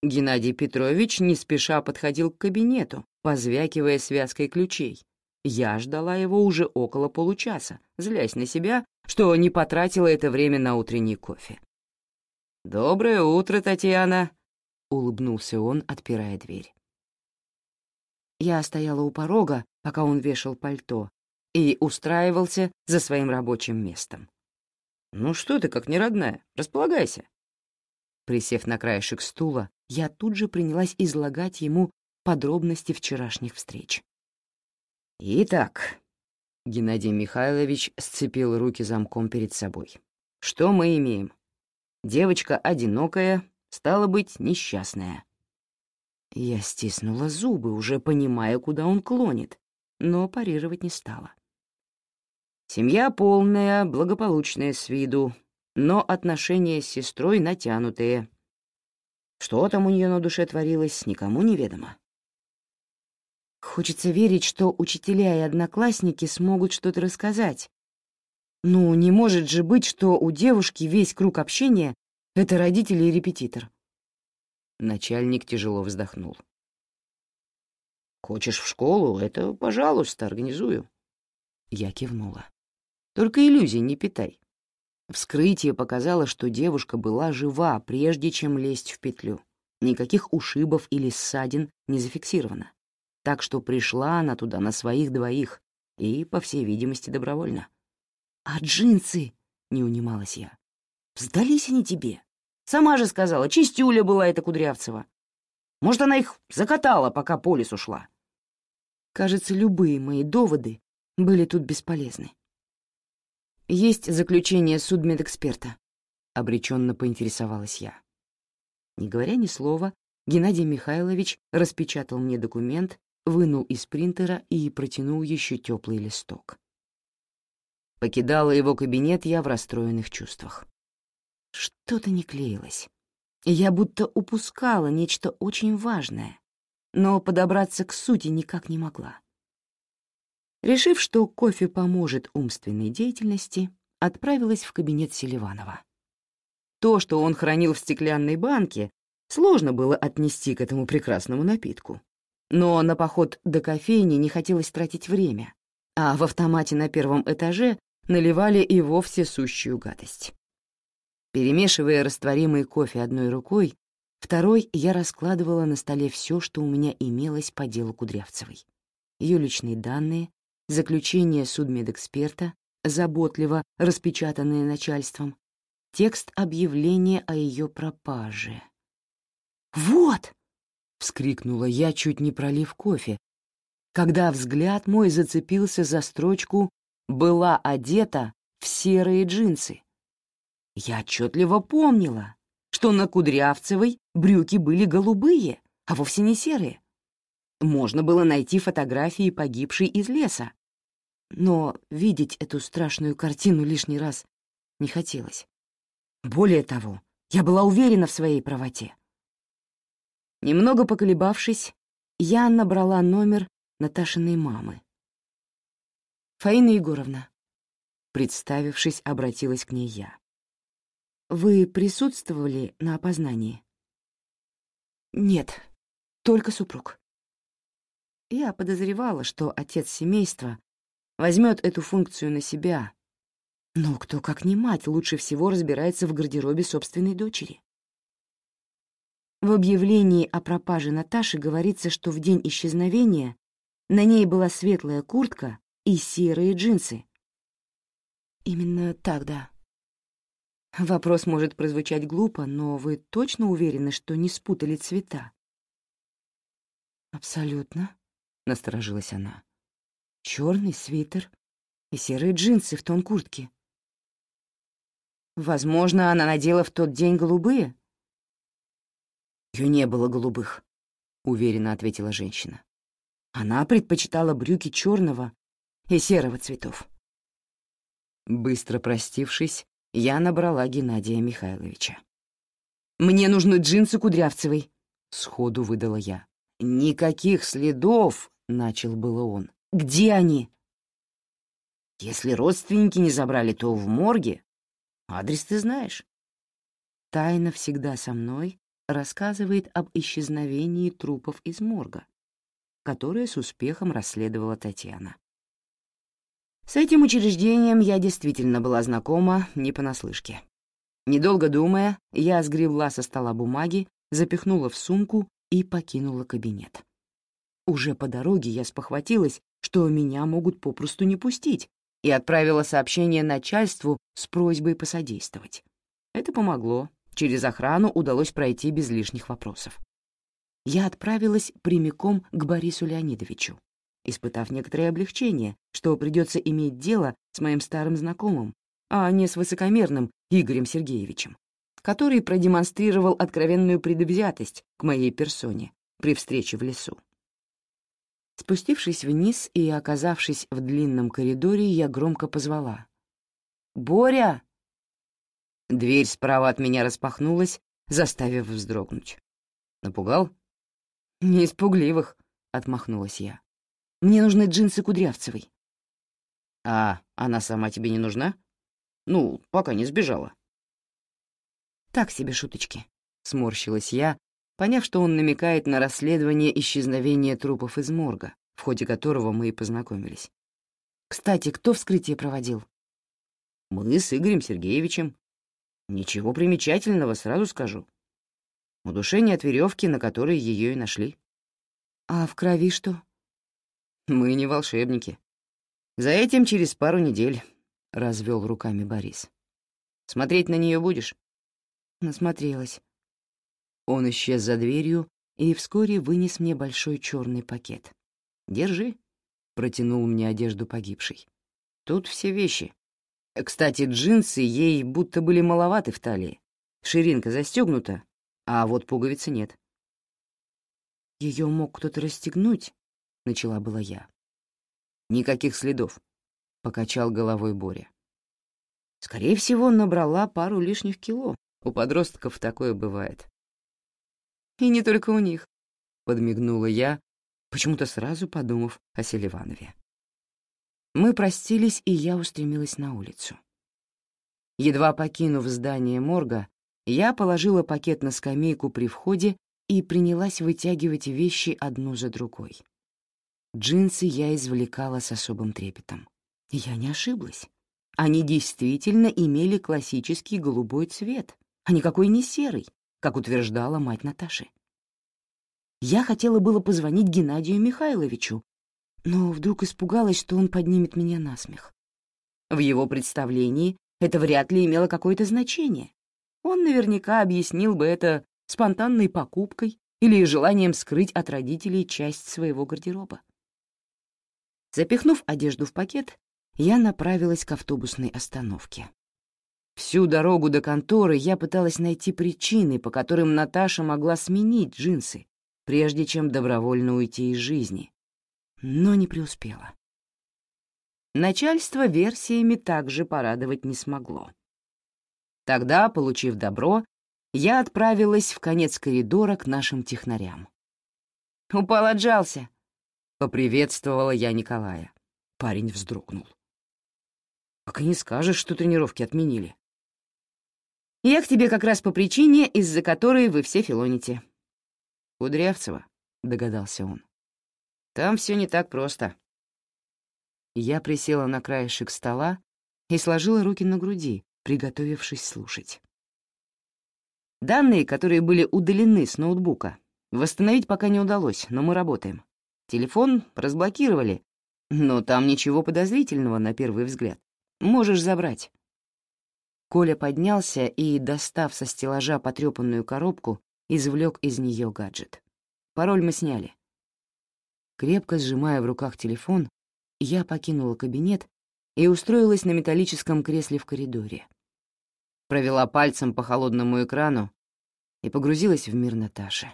Геннадий Петрович не спеша подходил к кабинету, позвякивая связкой ключей. Я ждала его уже около получаса, злясь на себя, что не потратила это время на утренний кофе. «Доброе утро, Татьяна!» — улыбнулся он, отпирая дверь. Я стояла у порога, пока он вешал пальто, и устраивался за своим рабочим местом. «Ну что ты, как неродная, располагайся». Присев на краешек стула, я тут же принялась излагать ему подробности вчерашних встреч. «Итак», — Геннадий Михайлович сцепил руки замком перед собой, — «что мы имеем? Девочка одинокая, стала быть, несчастная. Я стиснула зубы, уже понимая, куда он клонит, но парировать не стала. Семья полная, благополучная с виду, но отношения с сестрой натянутые. Что там у нее на душе творилось, никому неведомо. Хочется верить, что учителя и одноклассники смогут что-то рассказать. Ну, не может же быть, что у девушки весь круг общения — это родители и репетитор. Начальник тяжело вздохнул. «Хочешь в школу? Это, пожалуйста, организую». Я кивнула. «Только иллюзий не питай». Вскрытие показало, что девушка была жива, прежде чем лезть в петлю. Никаких ушибов или ссадин не зафиксировано. Так что пришла она туда на своих двоих и, по всей видимости, добровольно. «А джинсы?» — не унималась я. «Сдались они тебе?» Сама же сказала, чистюля была эта Кудрявцева. Может, она их закатала, пока по лесу шла. Кажется, любые мои доводы были тут бесполезны. Есть заключение судмедэксперта, — обреченно поинтересовалась я. Не говоря ни слова, Геннадий Михайлович распечатал мне документ, вынул из принтера и протянул еще теплый листок. Покидала его кабинет я в расстроенных чувствах. Что-то не клеилось. Я будто упускала нечто очень важное. но подобраться к сути никак не могла. Решив, что кофе поможет умственной деятельности, отправилась в кабинет Селиванова. То, что он хранил в стеклянной банке, сложно было отнести к этому прекрасному напитку. Но на поход до кофейни не хотелось тратить время, а в автомате на первом этаже наливали и вовсе сущую гадость. Перемешивая растворимый кофе одной рукой, второй я раскладывала на столе все, что у меня имелось по делу Кудрявцевой. Ее личные данные, заключение судмедэксперта, заботливо распечатанное начальством, текст объявления о ее пропаже. «Вот!» — вскрикнула я, чуть не пролив кофе, когда взгляд мой зацепился за строчку «была одета в серые джинсы». Я отчетливо помнила, что на Кудрявцевой брюки были голубые, а вовсе не серые. Можно было найти фотографии погибшей из леса. Но видеть эту страшную картину лишний раз не хотелось. Более того, я была уверена в своей правоте. Немного поколебавшись, я набрала номер Наташиной мамы. «Фаина Егоровна», представившись, обратилась к ней я. Вы присутствовали на опознании? Нет, только супруг. Я подозревала, что отец семейства возьмет эту функцию на себя. Но кто, как не мать, лучше всего разбирается в гардеробе собственной дочери. В объявлении о пропаже Наташи говорится, что в день исчезновения на ней была светлая куртка и серые джинсы. Именно так, да. Вопрос может прозвучать глупо, но вы точно уверены, что не спутали цвета? Абсолютно, насторожилась она. Черный свитер и серые джинсы в тон куртки. Возможно, она надела в тот день голубые? Ее не было голубых, уверенно ответила женщина. Она предпочитала брюки черного и серого цветов. Быстро простившись, я набрала Геннадия Михайловича. «Мне нужны джинсы Кудрявцевой», — сходу выдала я. «Никаких следов», — начал было он. «Где они?» «Если родственники не забрали, то в морге. Адрес ты знаешь». Тайна всегда со мной рассказывает об исчезновении трупов из морга, которое с успехом расследовала Татьяна. С этим учреждением я действительно была знакома не понаслышке. Недолго думая, я сгребла со стола бумаги, запихнула в сумку и покинула кабинет. Уже по дороге я спохватилась, что меня могут попросту не пустить, и отправила сообщение начальству с просьбой посодействовать. Это помогло, через охрану удалось пройти без лишних вопросов. Я отправилась прямиком к Борису Леонидовичу, испытав некоторое облегчение, что придется иметь дело с моим старым знакомым, а не с высокомерным Игорем Сергеевичем, который продемонстрировал откровенную предвзятость к моей персоне при встрече в лесу. Спустившись вниз и оказавшись в длинном коридоре, я громко позвала. «Боря!» Дверь справа от меня распахнулась, заставив вздрогнуть. «Напугал?» «Не испугливых», — отмахнулась я. Мне нужны джинсы Кудрявцевой». «А она сама тебе не нужна? Ну, пока не сбежала». «Так себе шуточки», — сморщилась я, поняв, что он намекает на расследование исчезновения трупов из морга, в ходе которого мы и познакомились. «Кстати, кто вскрытие проводил?» «Мы с Игорем Сергеевичем. Ничего примечательного, сразу скажу. Удушение от веревки, на которой ее и нашли». «А в крови что?» Мы не волшебники. За этим через пару недель, — развел руками Борис. Смотреть на нее будешь? Насмотрелась. Он исчез за дверью и вскоре вынес мне большой черный пакет. «Держи», — протянул мне одежду погибшей. «Тут все вещи. Кстати, джинсы ей будто были маловаты в талии. Ширинка застегнута, а вот пуговицы нет». Ее мог кто-то расстегнуть, — начала была я. «Никаких следов», — покачал головой Боря. «Скорее всего, набрала пару лишних кило. У подростков такое бывает». «И не только у них», — подмигнула я, почему-то сразу подумав о Селиванове. Мы простились, и я устремилась на улицу. Едва покинув здание морга, я положила пакет на скамейку при входе и принялась вытягивать вещи одну за другой. Джинсы я извлекала с особым трепетом. Я не ошиблась. Они действительно имели классический голубой цвет, а никакой не серый, как утверждала мать Наташи. Я хотела было позвонить Геннадию Михайловичу, но вдруг испугалась, что он поднимет меня на смех. В его представлении это вряд ли имело какое-то значение. Он наверняка объяснил бы это спонтанной покупкой или желанием скрыть от родителей часть своего гардероба. Запихнув одежду в пакет, я направилась к автобусной остановке. Всю дорогу до конторы я пыталась найти причины, по которым Наташа могла сменить джинсы, прежде чем добровольно уйти из жизни, но не преуспела. Начальство версиями также порадовать не смогло. Тогда, получив добро, я отправилась в конец коридора к нашим технарям. «Упал, отжался», — поприветствовала я Николая. Парень вздрогнул. «Пока не скажешь, что тренировки отменили». «Я к тебе как раз по причине, из-за которой вы все филоните». «Кудрявцева», — догадался он. «Там все не так просто». Я присела на краешек стола и сложила руки на груди, приготовившись слушать. Данные, которые были удалены с ноутбука, восстановить пока не удалось, но мы работаем. Телефон разблокировали, но там ничего подозрительного на первый взгляд. Можешь забрать. Коля поднялся и, достав со стеллажа потрепанную коробку, извлек из нее гаджет. Пароль мы сняли. Крепко сжимая в руках телефон, я покинула кабинет и устроилась на металлическом кресле в коридоре. Провела пальцем по холодному экрану и погрузилась в мир Наташи.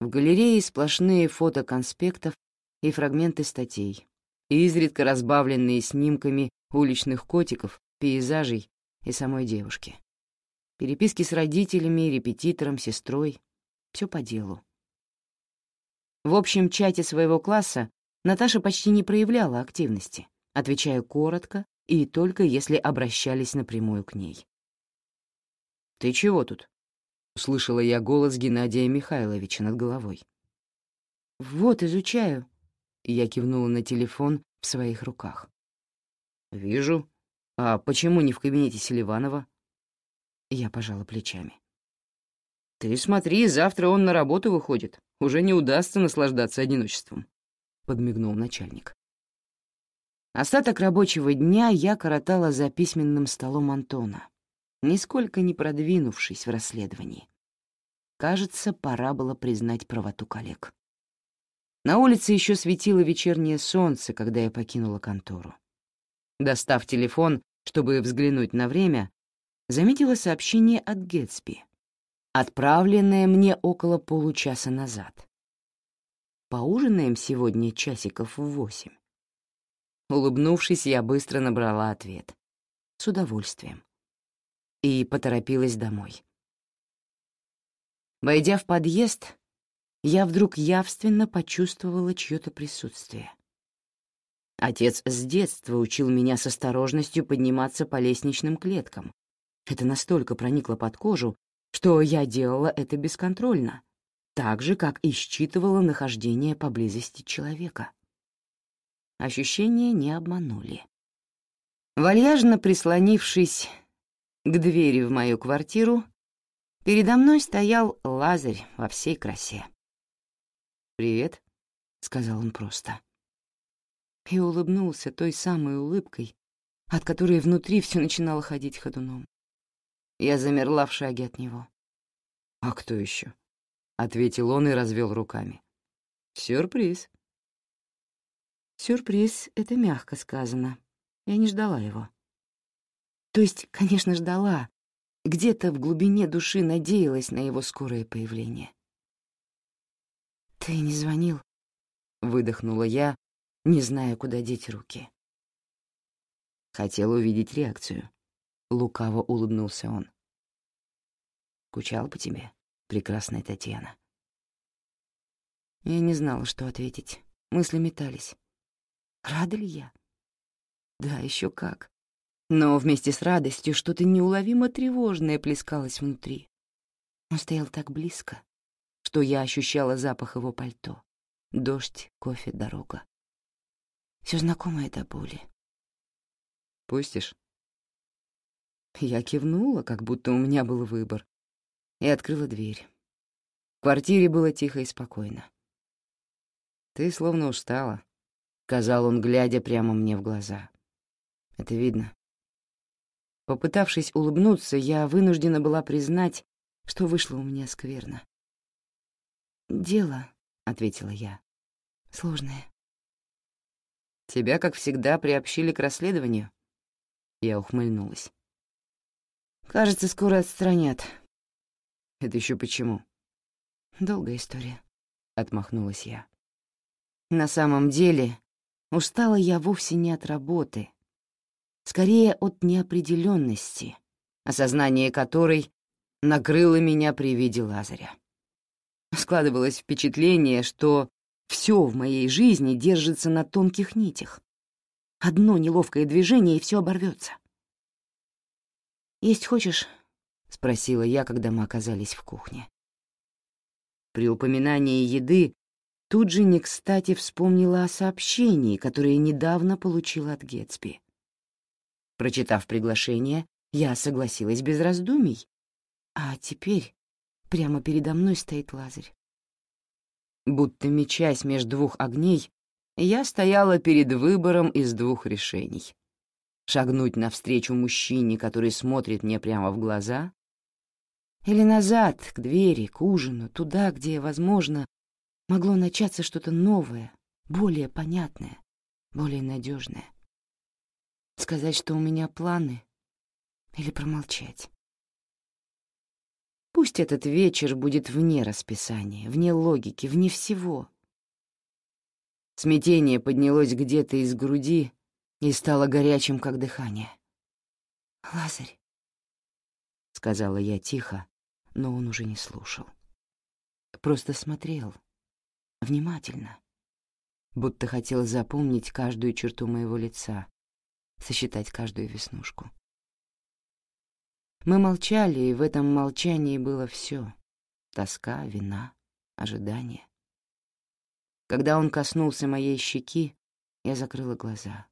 В галерее сплошные фото конспектов и фрагменты статей, изредка разбавленные снимками уличных котиков, пейзажей и самой девушки. Переписки с родителями, репетитором, сестрой. Все по делу. В общем чате своего класса Наташа почти не проявляла активности, отвечая коротко и только если обращались напрямую к ней. «Ты чего тут?» — услышала я голос Геннадия Михайловича над головой. «Вот, изучаю», — я кивнула на телефон в своих руках. «Вижу. А почему не в кабинете Селиванова?» Я пожала плечами. «Ты смотри, завтра он на работу выходит. Уже не удастся наслаждаться одиночеством», — подмигнул начальник. Остаток рабочего дня я коротала за письменным столом Антона, нисколько не продвинувшись в расследовании. Кажется, пора было признать правоту коллег. На улице еще светило вечернее солнце, когда я покинула контору. Достав телефон, чтобы взглянуть на время, заметила сообщение от Гэтсби, отправленное мне около получаса назад. «Поужинаем сегодня часиков в восемь». Улыбнувшись, я быстро набрала ответ. С удовольствием. И поторопилась домой. Войдя в подъезд, я вдруг явственно почувствовала чье-то присутствие. Отец с детства учил меня с осторожностью подниматься по лестничным клеткам. Это настолько проникло под кожу, что я делала это бесконтрольно, так же, как и считывала нахождение поблизости человека. Ощущения не обманули. Вальяжно прислонившись к двери в мою квартиру, передо мной стоял Лазарь во всей красе. «Привет», — сказал он просто. И улыбнулся той самой улыбкой, от которой внутри все начинало ходить ходуном. Я замерла в шаге от него. «А кто еще? ответил он и развел руками. «Сюрприз». Сюрприз — это мягко сказано. Я не ждала его. То есть, конечно, ждала. Где-то в глубине души надеялась на его скорое появление. «Ты не звонил?» — выдохнула я, не зная, куда деть руки. Хотел увидеть реакцию. Лукаво улыбнулся он. «Скучал по тебе, прекрасная Татьяна». Я не знала, что ответить. Мысли метались. Рада ли я? Да, еще как. Но вместе с радостью что-то неуловимо тревожное плескалось внутри. Он стоял так близко, что я ощущала запах его пальто. Дождь, кофе, дорога. Все знакомое до боли. «Пустишь?» Я кивнула, как будто у меня был выбор, и открыла дверь. В квартире было тихо и спокойно. «Ты словно устала», — сказал он, глядя прямо мне в глаза. «Это видно». Попытавшись улыбнуться, я вынуждена была признать, что вышло у меня скверно. «Дело», — ответила я, — «сложное». «Тебя, как всегда, приобщили к расследованию?» Я ухмыльнулась. «Кажется, скоро отстранят». «Это еще почему?» «Долгая история», — отмахнулась я. «На самом деле, устала я вовсе не от работы, скорее от неопределенности, осознание которой накрыло меня при виде Лазаря. Складывалось впечатление, что все в моей жизни держится на тонких нитях. Одно неловкое движение, и все оборвется. «Есть хочешь?» — спросила я, когда мы оказались в кухне. При упоминании еды тут же не кстати вспомнила о сообщении, которое недавно получила от Гетсби. Прочитав приглашение, я согласилась без раздумий. А теперь прямо передо мной стоит Лазарь. Будто мечась между двух огней, я стояла перед выбором из двух решений. Шагнуть навстречу мужчине, который смотрит мне прямо в глаза, или назад, к двери, к ужину, туда, где, возможно, могло начаться что-то новое, более понятное, более надежное. Сказать, что у меня планы, или промолчать. Пусть этот вечер будет вне расписания, вне логики, вне всего. Смятение поднялось где-то из груди и стало горячим, как дыхание. «Лазарь», — сказала я тихо, но он уже не слушал. Просто смотрел, внимательно, будто хотел запомнить каждую черту моего лица, сосчитать каждую веснушку. Мы молчали, и в этом молчании было все: тоска, вина, ожидание. Когда он коснулся моей щеки, я закрыла глаза.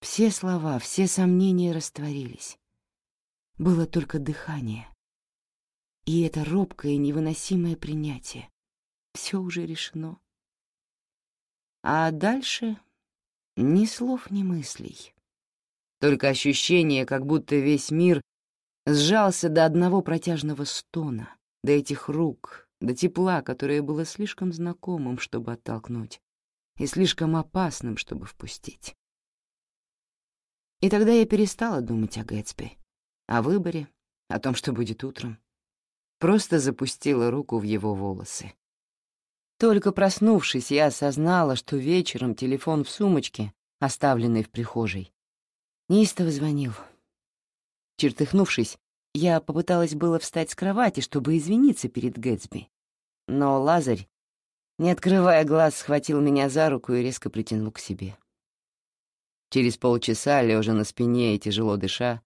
Все слова, все сомнения растворились. Было только дыхание. И это робкое невыносимое принятие. Все уже решено. А дальше ни слов, ни мыслей. Только ощущение, как будто весь мир сжался до одного протяжного стона, до этих рук, до тепла, которое было слишком знакомым, чтобы оттолкнуть, и слишком опасным, чтобы впустить. И тогда я перестала думать о Гэтсби, о выборе, о том, что будет утром. Просто запустила руку в его волосы. Только проснувшись, я осознала, что вечером телефон в сумочке, оставленный в прихожей, неистово звонил — Чертыхнувшись, я попыталась было встать с кровати, чтобы извиниться перед Гэтсби. Но Лазарь, не открывая глаз, схватил меня за руку и резко притянул к себе. Через полчаса, лежа на спине и тяжело дыша,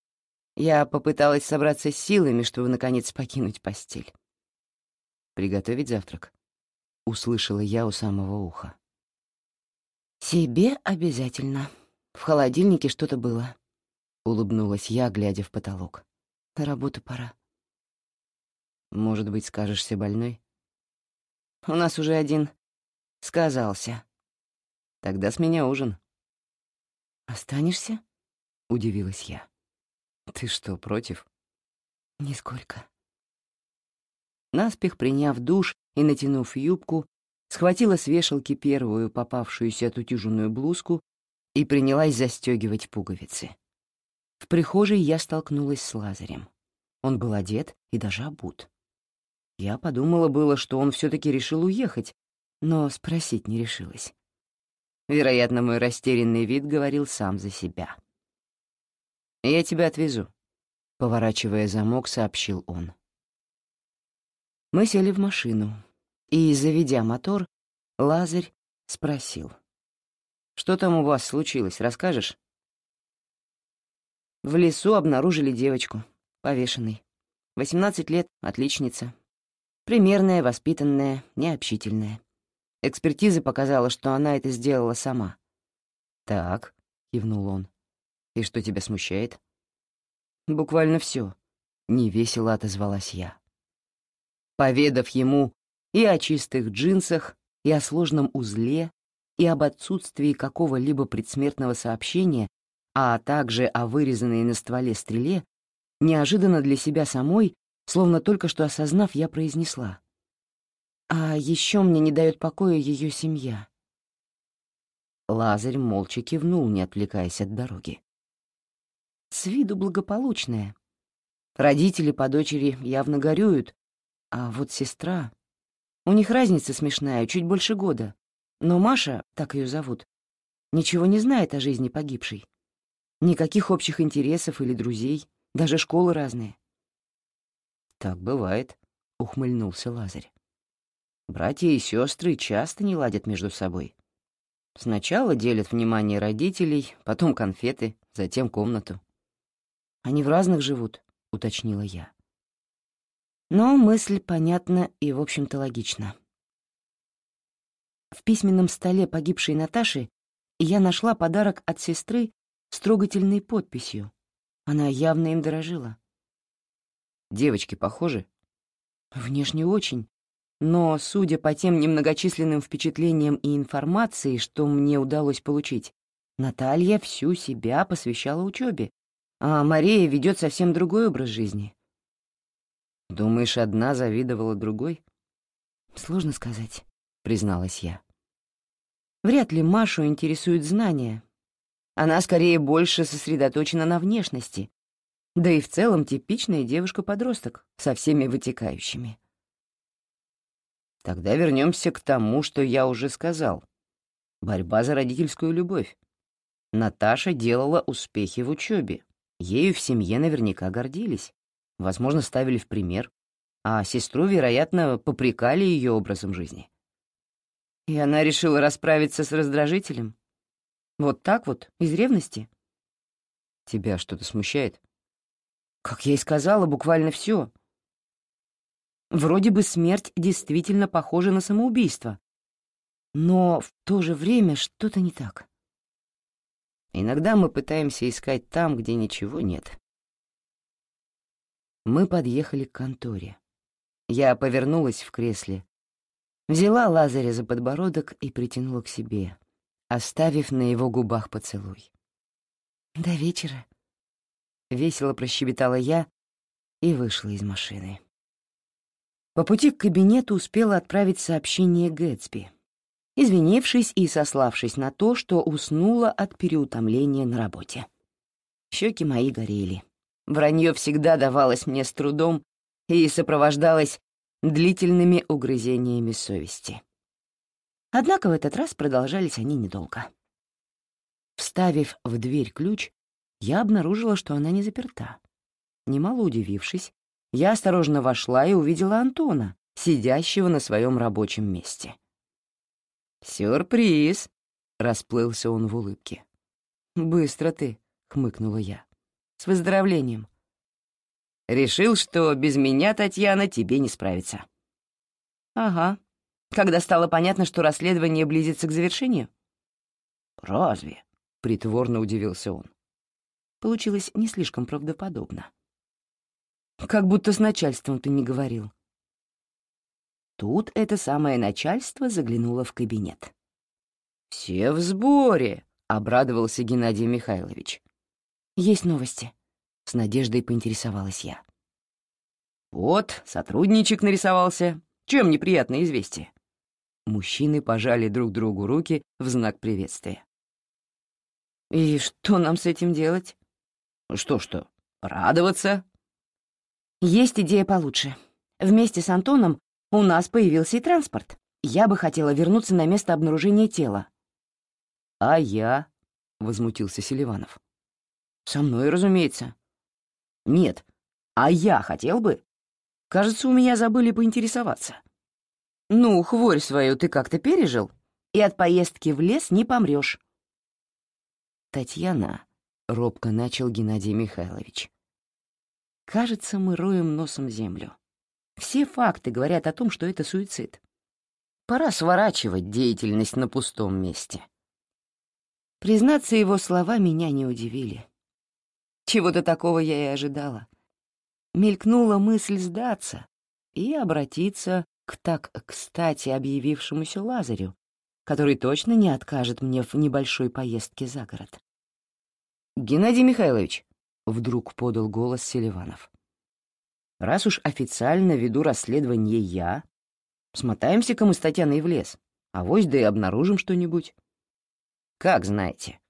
я попыталась собраться силами, чтобы, наконец, покинуть постель. «Приготовить завтрак?» — услышала я у самого уха. «Себе обязательно. В холодильнике что-то было», улыбнулась я, глядя в потолок. На работу пора. Может быть, скажешься больной? У нас уже один сказался. Тогда с меня ужин. Останешься? Удивилась я. Ты что, против? Нисколько. Наспех приняв душ и натянув юбку, схватила с вешалки первую попавшуюся отутюженную блузку и принялась застегивать пуговицы. В прихожей я столкнулась с Лазарем. Он был одет и даже обут. Я подумала было, что он все таки решил уехать, но спросить не решилась. Вероятно, мой растерянный вид говорил сам за себя. «Я тебя отвезу», — поворачивая замок, сообщил он. Мы сели в машину, и, заведя мотор, Лазарь спросил. «Что там у вас случилось, расскажешь?» В лесу обнаружили девочку, повешенной. 18 лет, отличница. Примерная, воспитанная, необщительная. Экспертиза показала, что она это сделала сама. «Так», — кивнул он. «И что тебя смущает?» «Буквально все. невесело отозвалась я. Поведав ему и о чистых джинсах, и о сложном узле, и об отсутствии какого-либо предсмертного сообщения, а также о вырезанной на стволе стреле, неожиданно для себя самой, словно только что осознав, я произнесла. «А еще мне не дает покоя ее семья». Лазарь молча кивнул, не отвлекаясь от дороги. С виду благополучная. Родители по дочери явно горюют, а вот сестра... У них разница смешная, чуть больше года. Но Маша, так ее зовут, ничего не знает о жизни погибшей. Никаких общих интересов или друзей, даже школы разные. «Так бывает», — ухмыльнулся Лазарь. «Братья и сестры часто не ладят между собой. Сначала делят внимание родителей, потом конфеты, затем комнату. Они в разных живут», — уточнила я. Но мысль понятна и, в общем-то, логична. В письменном столе погибшей Наташи я нашла подарок от сестры с трогательной подписью. Она явно им дорожила. Девочки похожи? Внешне очень. Но, судя по тем немногочисленным впечатлениям и информации, что мне удалось получить, Наталья всю себя посвящала учебе, а Мария ведет совсем другой образ жизни. Думаешь, одна завидовала другой? Сложно сказать, призналась я. Вряд ли Машу интересуют знания, она скорее больше сосредоточена на внешности, да и в целом типичная девушка-подросток со всеми вытекающими. Тогда вернемся к тому, что я уже сказал. Борьба за родительскую любовь. Наташа делала успехи в учебе. Ею в семье наверняка гордились. Возможно, ставили в пример. А сестру, вероятно, попрекали ее образом жизни. И она решила расправиться с раздражителем? Вот так вот, из ревности? Тебя что-то смущает? Как я и сказала, буквально все. Вроде бы смерть действительно похожа на самоубийство. Но в то же время что-то не так. Иногда мы пытаемся искать там, где ничего нет. Мы подъехали к конторе. Я повернулась в кресле, взяла Лазаря за подбородок и притянула к себе оставив на его губах поцелуй. «До вечера», — весело прощебетала я и вышла из машины. По пути к кабинету успела отправить сообщение Гэтсби, извинившись и сославшись на то, что уснула от переутомления на работе. Щеки мои горели. Вранье всегда давалось мне с трудом и сопровождалось длительными угрызениями совести. Однако в этот раз продолжались они недолго. Вставив в дверь ключ, я обнаружила, что она не заперта. Немало удивившись, я осторожно вошла и увидела Антона, сидящего на своем рабочем месте. «Сюрприз!» — расплылся он в улыбке. «Быстро ты», — хмыкнула я. «С выздоровлением». «Решил, что без меня, Татьяна, тебе не справиться». «Ага», когда стало понятно, что расследование близится к завершению? «Разве?» — притворно удивился он. Получилось не слишком правдоподобно. «Как будто с начальством ты не говорил». Тут это самое начальство заглянуло в кабинет. «Все в сборе», — обрадовался Геннадий Михайлович. «Есть новости», — с надеждой поинтересовалась я. «Вот, сотрудничек нарисовался. Чем неприятное известие?» Мужчины пожали друг другу руки в знак приветствия. «И что нам с этим делать?» «Что-что, радоваться?» «Есть идея получше. Вместе с Антоном у нас появился и транспорт. Я бы хотела вернуться на место обнаружения тела». «А я?» — возмутился Селиванов. «Со мной, разумеется». «Нет, а я хотел бы. Кажется, у меня забыли поинтересоваться». Ну, хворь свою ты как-то пережил, и от поездки в лес не помрешь. Татьяна, — робко начал Геннадий Михайлович. Кажется, мы роем носом землю. Все факты говорят о том, что это суицид. Пора сворачивать деятельность на пустом месте. Признаться, его слова меня не удивили. Чего-то такого я и ожидала. Мелькнула мысль сдаться и обратиться к так кстати объявившемуся Лазарю, который точно не откажет мне в небольшой поездке за город. «Геннадий Михайлович», — вдруг подал голос Селиванов, «раз уж официально веду расследование я, смотаемся-ка мы с Татьяной в лес, а вось да и обнаружим что-нибудь». «Как знаете».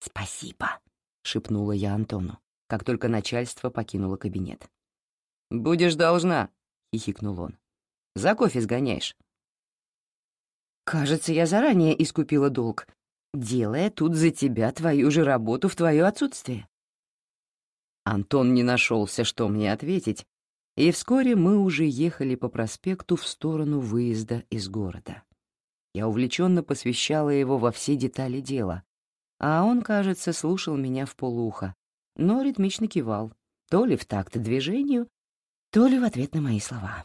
«Спасибо», — шепнула я Антону, как только начальство покинуло кабинет. «Будешь должна», — хихикнул он. «За кофе сгоняешь». «Кажется, я заранее искупила долг, делая тут за тебя твою же работу в твое отсутствие». Антон не нашелся, что мне ответить, и вскоре мы уже ехали по проспекту в сторону выезда из города. Я увлеченно посвящала его во все детали дела, а он, кажется, слушал меня в полухо, но ритмично кивал, то ли в такт движению, то ли в ответ на мои слова.